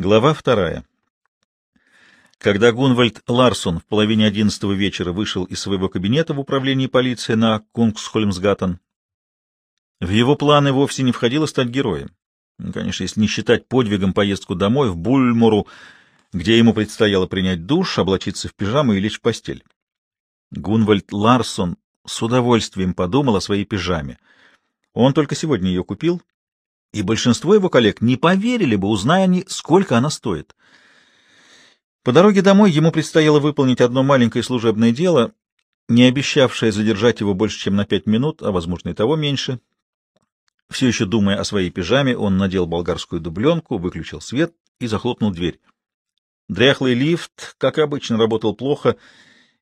Глава вторая. Когда Гунвальд Ларсон в половине одиннадцатого вечера вышел из своего кабинета в управлении полиции на Кунгсхольмсгаттен, в его планы вовсе не входило стать героем. Конечно, если не считать подвигом поездку домой, в Бульмуру, где ему предстояло принять душ, облачиться в пижаму и лечь в постель. Гунвальд Ларсон с удовольствием подумал о своей пижаме. Он только сегодня ее купил, и большинство его коллег не поверили бы, узная они, сколько она стоит. По дороге домой ему предстояло выполнить одно маленькое служебное дело, не обещавшее задержать его больше, чем на пять минут, а, возможно, и того меньше. Все еще думая о своей пижаме, он надел болгарскую дубленку, выключил свет и захлопнул дверь. Дряхлый лифт, как обычно, работал плохо,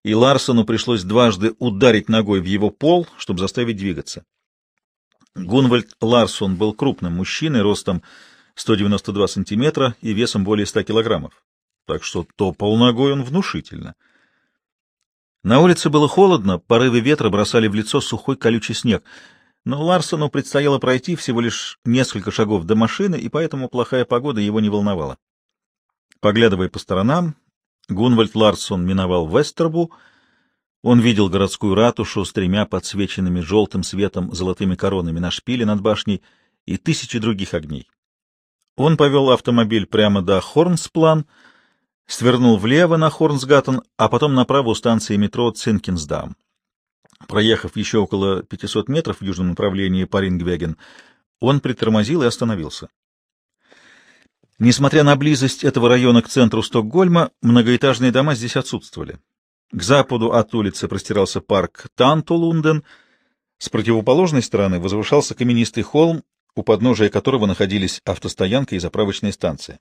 и Ларсону пришлось дважды ударить ногой в его пол, чтобы заставить двигаться. Гунвальд Ларсон был крупным мужчиной, ростом 192 сантиметра и весом более 100 килограммов, так что топал ногой он внушительно. На улице было холодно, порывы ветра бросали в лицо сухой колючий снег, но Ларсону предстояло пройти всего лишь несколько шагов до машины, и поэтому плохая погода его не волновала. Поглядывая по сторонам, Гунвальд Ларсон миновал Вестербу, он видел городскую ратушу с тремя подсвеченными желтым светом золотыми коронами на шпиле над башней и тысячи других огней. Он повел автомобиль прямо до Хорнсплан, свернул влево на Хорнсгаттен, а потом направо у станции метро Цинкинсдам. Проехав еще около 500 метров в южном направлении по Рингвеген, он притормозил и остановился. Несмотря на близость этого района к центру Стокгольма, многоэтажные дома здесь отсутствовали. К западу от улицы простирался парк Тантулунден, с противоположной стороны возвышался каменистый холм, у подножия которого находились автостоянка и заправочная станция.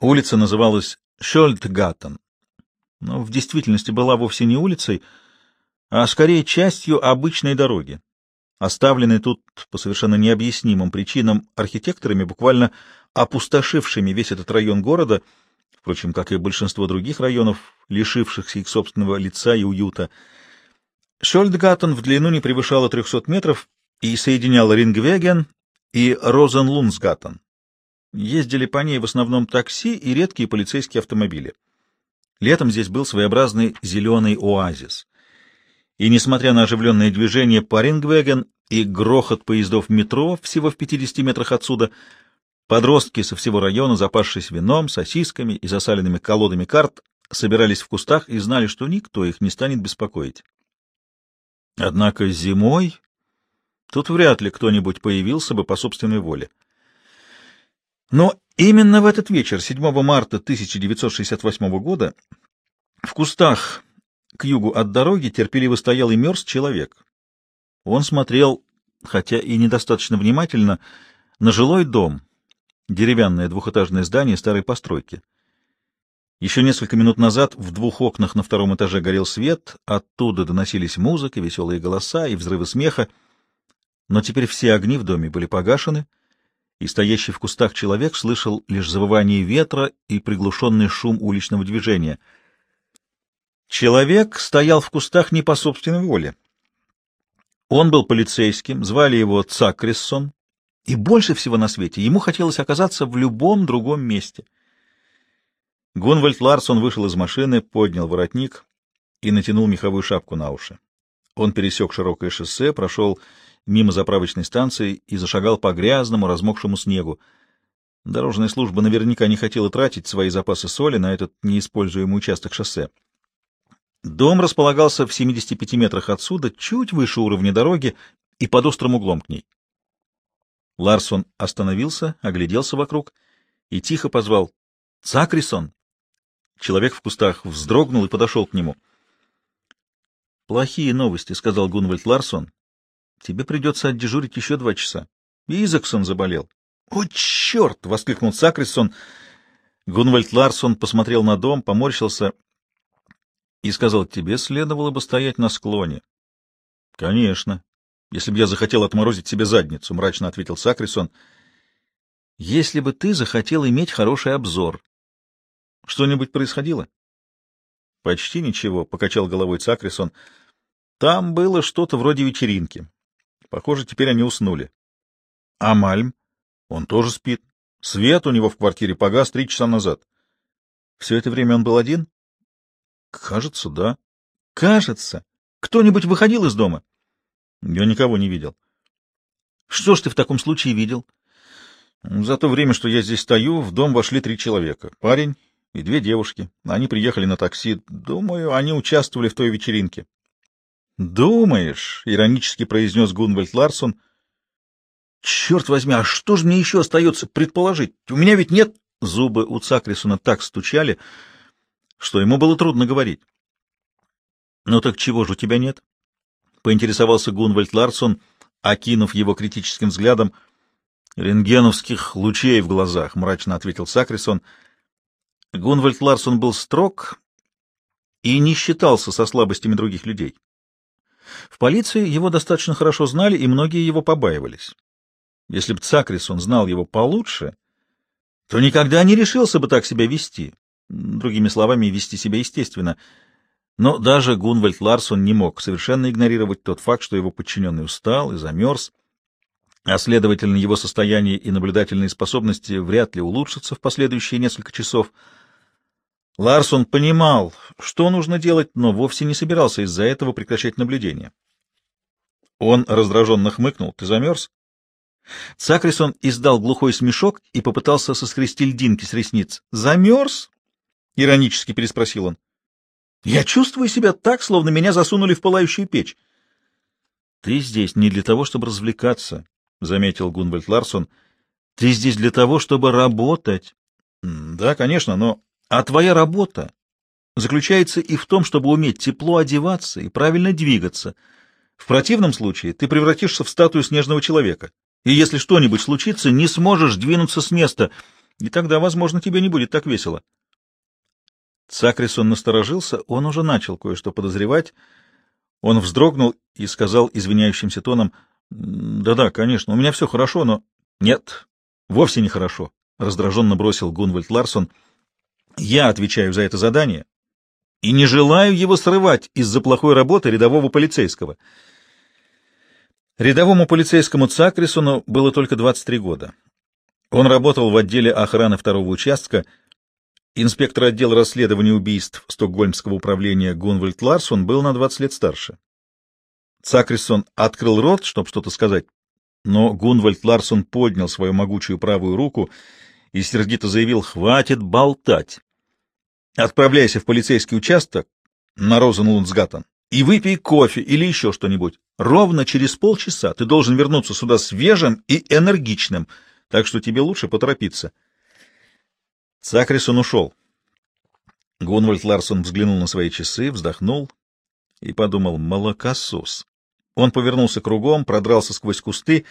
Улица называлась Шольдгаттен, но в действительности была вовсе не улицей, а скорее частью обычной дороги, оставленной тут по совершенно необъяснимым причинам архитекторами, буквально опустошившими весь этот район города — впрочем, как и большинство других районов, лишившихся их собственного лица и уюта. Шольдгаттен в длину не превышала 300 метров и соединяла Рингвеген и Розенлунсгаттен. Ездили по ней в основном такси и редкие полицейские автомобили. Летом здесь был своеобразный зеленый оазис. И, несмотря на оживленное движение по Рингвеген и грохот поездов метро всего в 50 метрах отсюда, Подростки со всего района, запасшись вином, сосисками и засаленными колодами карт, собирались в кустах и знали, что никто их не станет беспокоить. Однако зимой тут вряд ли кто-нибудь появился бы по собственной воле. Но именно в этот вечер, 7 марта 1968 года, в кустах к югу от дороги терпеливо стоял и мерз человек. Он смотрел, хотя и недостаточно внимательно, на жилой дом, деревянное двухэтажное здание старой постройки. Еще несколько минут назад в двух окнах на втором этаже горел свет, оттуда доносились музыка, веселые голоса и взрывы смеха, но теперь все огни в доме были погашены, и стоящий в кустах человек слышал лишь завывание ветра и приглушенный шум уличного движения. Человек стоял в кустах не по собственной воле. Он был полицейским, звали его Цакриссон, и больше всего на свете ему хотелось оказаться в любом другом месте. Гунвальд Ларсон вышел из машины, поднял воротник и натянул меховую шапку на уши. Он пересек широкое шоссе, прошел мимо заправочной станции и зашагал по грязному, размокшему снегу. Дорожная служба наверняка не хотела тратить свои запасы соли на этот неиспользуемый участок шоссе. Дом располагался в 75 метрах отсюда, чуть выше уровня дороги и под острым углом к ней. Ларсон остановился, огляделся вокруг и тихо позвал «Цакрисон!». Человек в кустах вздрогнул и подошел к нему. «Плохие новости», — сказал Гунвальд Ларсон. «Тебе придется отдежурить еще два часа. Изаксон заболел». «О, черт!» — воскликнул Цакрисон. Гунвальд Ларсон посмотрел на дом, поморщился и сказал, «Тебе следовало бы стоять на склоне». «Конечно если бы я захотел отморозить себе задницу, — мрачно ответил Сакрисон. — Если бы ты захотел иметь хороший обзор. Что-нибудь происходило? — Почти ничего, — покачал головой Сакрисон. — Там было что-то вроде вечеринки. Похоже, теперь они уснули. — А Мальм? Он тоже спит. Свет у него в квартире погас три часа назад. Все это время он был один? Кажется, да. Кажется. Кто-нибудь выходил из дома? Я никого не видел. Что ж ты в таком случае видел? За то время, что я здесь стою, в дом вошли три человека. Парень и две девушки. Они приехали на такси. Думаю, они участвовали в той вечеринке. «Думаешь?» — иронически произнес Гунвальд Ларсон. «Черт возьми, а что же мне еще остается предположить? У меня ведь нет...» Зубы у Цакрисона так стучали, что ему было трудно говорить. «Ну так чего же у тебя нет?» — поинтересовался Гунвальд Ларсон, окинув его критическим взглядом. «Рентгеновских лучей в глазах», — мрачно ответил Сакрисон. Гунвальд Ларсон был строг и не считался со слабостями других людей. В полиции его достаточно хорошо знали, и многие его побаивались. Если бы Цакрисон знал его получше, то никогда не решился бы так себя вести. Другими словами, вести себя естественно. Но даже Гунвальд Ларсон не мог совершенно игнорировать тот факт, что его подчиненный устал и замерз, а, следовательно, его состояние и наблюдательные способности вряд ли улучшатся в последующие несколько часов — Ларсон понимал, что нужно делать, но вовсе не собирался из-за этого прекращать наблюдение. Он раздраженно хмыкнул. «Ты замерз?» Цакрисон издал глухой смешок и попытался соскрести льдинки с ресниц. «Замерз?» — иронически переспросил он. «Я чувствую себя так, словно меня засунули в пылающую печь». «Ты здесь не для того, чтобы развлекаться», — заметил Гунвальд Ларсон. «Ты здесь для того, чтобы работать». «Да, конечно, но а твоя работа заключается и в том, чтобы уметь тепло одеваться и правильно двигаться. В противном случае ты превратишься в статую снежного человека. И если что-нибудь случится, не сможешь двинуться с места, и тогда, возможно, тебе не будет так весело. Цакрисон насторожился, он уже начал кое-что подозревать. Он вздрогнул и сказал извиняющимся тоном, «Да-да, конечно, у меня все хорошо, но...» «Нет, вовсе не хорошо», — раздраженно бросил Гунвальд Ларсон, — я отвечаю за это задание и не желаю его срывать из-за плохой работы рядового полицейского. Рядовому полицейскому Цакрисону было только 23 года. Он работал в отделе охраны второго участка. Инспектор отдела расследования убийств Стокгольмского управления Гунвальд Ларсон был на 20 лет старше. Цакрисон открыл рот, чтобы что-то сказать, но Гунвальд Ларсон поднял свою могучую правую руку и сердито заявил «Хватит болтать! Отправляйся в полицейский участок на Розенлундсгаттен и выпей кофе или еще что-нибудь. Ровно через полчаса ты должен вернуться сюда свежим и энергичным, так что тебе лучше поторопиться. Цакрисон ушел. Гунвальд Ларсон взглянул на свои часы, вздохнул и подумал «молокосос». Он повернулся кругом, продрался сквозь кусты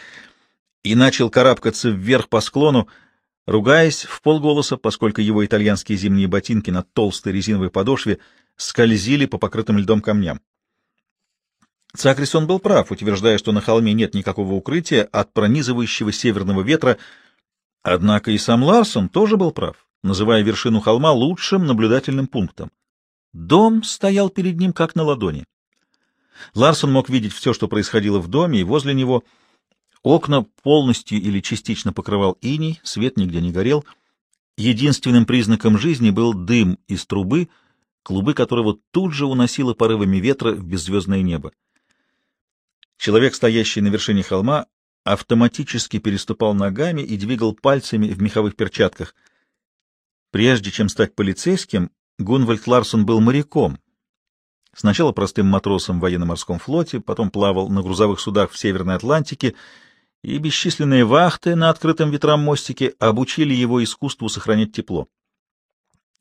и начал карабкаться вверх по склону, ругаясь в полголоса, поскольку его итальянские зимние ботинки на толстой резиновой подошве скользили по покрытым льдом камням. Цакрисон был прав, утверждая, что на холме нет никакого укрытия от пронизывающего северного ветра, однако и сам Ларсон тоже был прав, называя вершину холма лучшим наблюдательным пунктом. Дом стоял перед ним как на ладони. Ларсон мог видеть все, что происходило в доме и возле него — Окна полностью или частично покрывал иней, свет нигде не горел. Единственным признаком жизни был дым из трубы, клубы которого тут же уносило порывами ветра в беззвездное небо. Человек, стоящий на вершине холма, автоматически переступал ногами и двигал пальцами в меховых перчатках. Прежде чем стать полицейским, Гунвальд Ларсон был моряком. Сначала простым матросом в военно-морском флоте, потом плавал на грузовых судах в Северной Атлантике — и бесчисленные вахты на открытом ветрам мостике обучили его искусству сохранять тепло.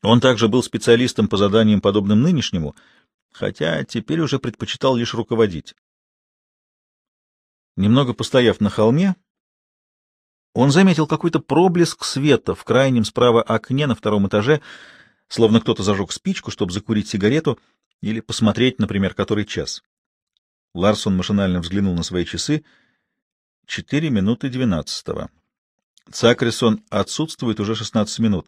Он также был специалистом по заданиям, подобным нынешнему, хотя теперь уже предпочитал лишь руководить. Немного постояв на холме, он заметил какой-то проблеск света в крайнем справа окне на втором этаже, словно кто-то зажег спичку, чтобы закурить сигарету или посмотреть, например, который час. Ларсон машинально взглянул на свои часы — Четыре минуты двенадцатого. Цакрисон отсутствует уже шестнадцать минут.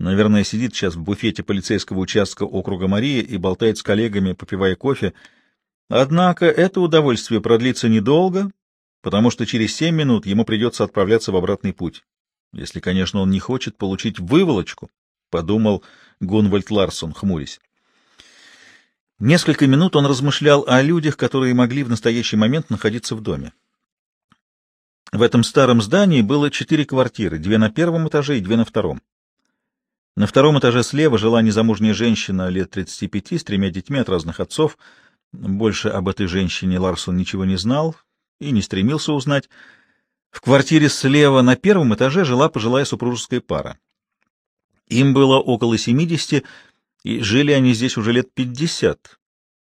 Наверное, сидит сейчас в буфете полицейского участка округа Марии и болтает с коллегами, попивая кофе. Однако это удовольствие продлится недолго, потому что через семь минут ему придется отправляться в обратный путь. если, конечно, он не хочет получить выволочку, — подумал Гунвальд Ларсон, хмурясь. Несколько минут он размышлял о людях, которые могли в настоящий момент находиться в доме. В этом старом здании было четыре квартиры, две на первом этаже и две на втором. На втором этаже слева жила незамужняя женщина лет 35 с тремя детьми от разных отцов. Больше об этой женщине Ларсон ничего не знал и не стремился узнать. В квартире слева на первом этаже жила пожилая супружеская пара. Им было около 70, и жили они здесь уже лет 50,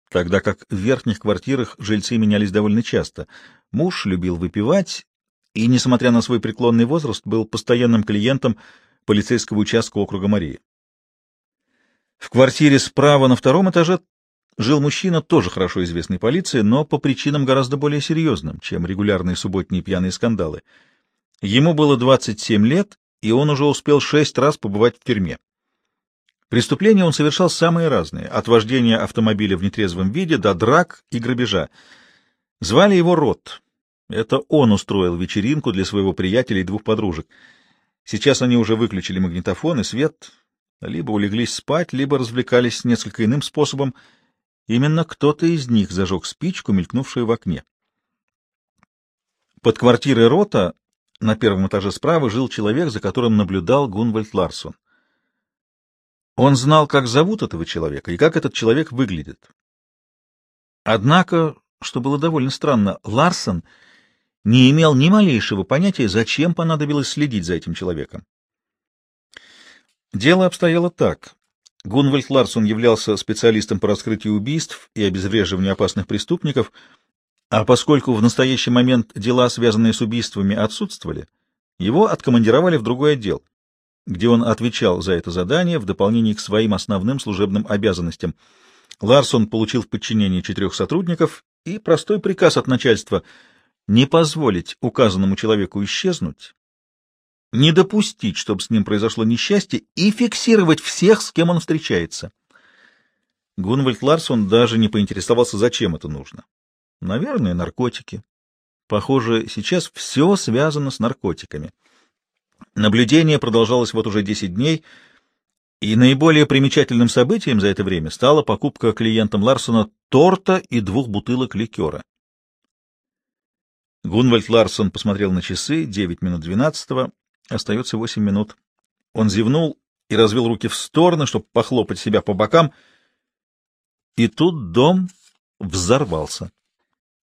тогда как в верхних квартирах жильцы менялись довольно часто. Муж любил выпивать и, несмотря на свой преклонный возраст, был постоянным клиентом полицейского участка округа Марии. В квартире справа на втором этаже жил мужчина, тоже хорошо известный полиции, но по причинам гораздо более серьезным, чем регулярные субботние пьяные скандалы. Ему было 27 лет, и он уже успел шесть раз побывать в тюрьме. Преступления он совершал самые разные, от вождения автомобиля в нетрезвом виде до драк и грабежа. Звали его Рот. Это он устроил вечеринку для своего приятеля и двух подружек. Сейчас они уже выключили магнитофон и свет, либо улеглись спать, либо развлекались несколько иным способом. Именно кто-то из них зажег спичку, мелькнувшую в окне. Под квартирой Рота на первом этаже справа жил человек, за которым наблюдал Гунвальд Ларсон. Он знал, как зовут этого человека и как этот человек выглядит. Однако, что было довольно странно, Ларсон не имел ни малейшего понятия, зачем понадобилось следить за этим человеком. Дело обстояло так. Гунвальд Ларсон являлся специалистом по раскрытию убийств и обезвреживанию опасных преступников, а поскольку в настоящий момент дела, связанные с убийствами, отсутствовали, его откомандировали в другой отдел, где он отвечал за это задание в дополнение к своим основным служебным обязанностям. Ларсон получил в подчинении четырех сотрудников и простой приказ от начальства — не позволить указанному человеку исчезнуть, не допустить, чтобы с ним произошло несчастье, и фиксировать всех, с кем он встречается. Гунвальд Ларсон даже не поинтересовался, зачем это нужно. Наверное, наркотики. Похоже, сейчас все связано с наркотиками. Наблюдение продолжалось вот уже 10 дней, и наиболее примечательным событием за это время стала покупка клиентам Ларсона торта и двух бутылок ликера. Гунвальд Ларсон посмотрел на часы, девять минут двенадцатого, остается восемь минут. Он зевнул и развел руки в стороны, чтобы похлопать себя по бокам, и тут дом взорвался.